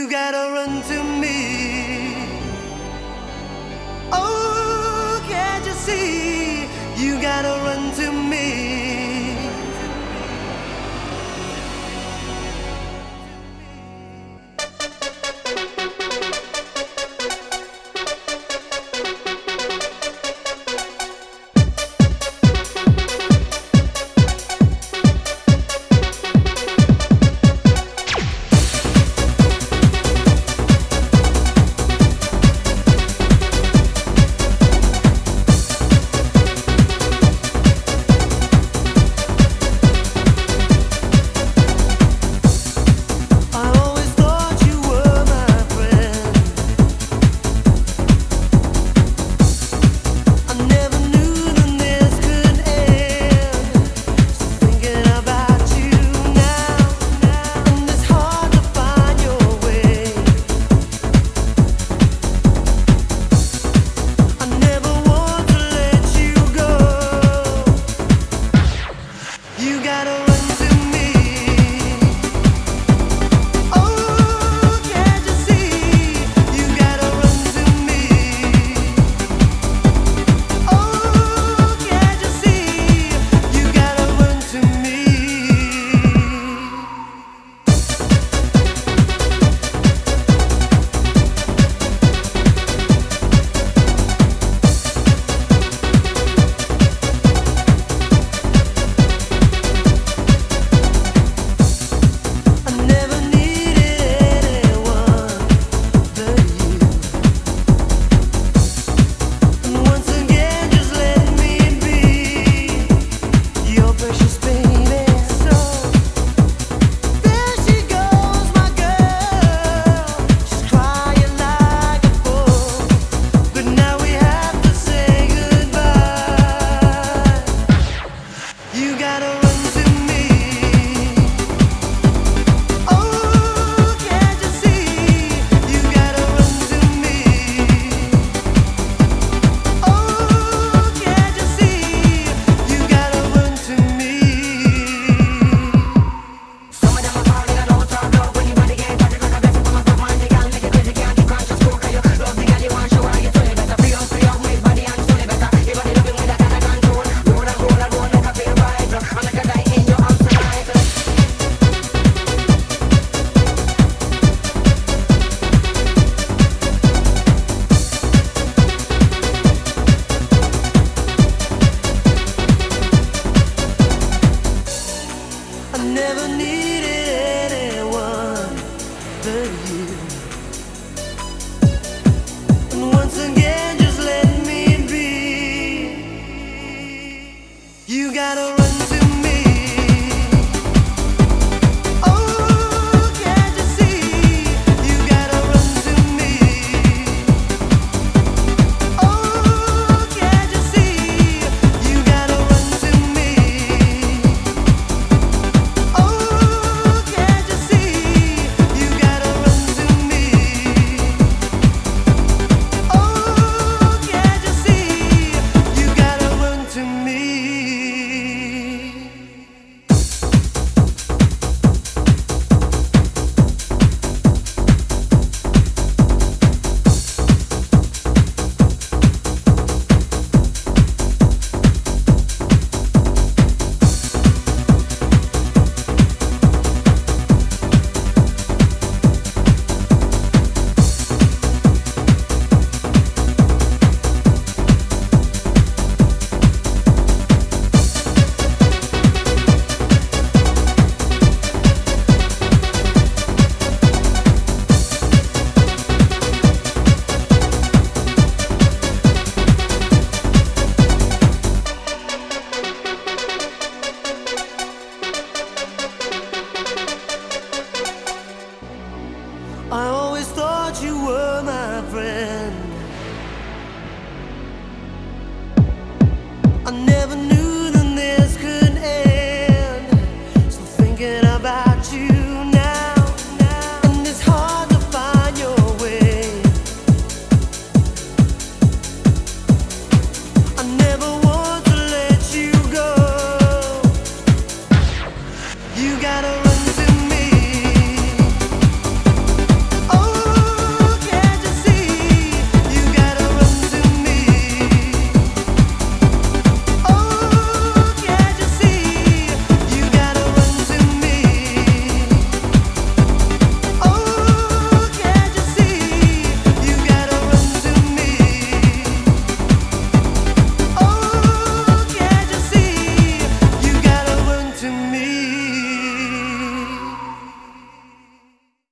You gotta run to me. Oh, can't you see? never needed anyone but you. And once again, just let me be. You gotta.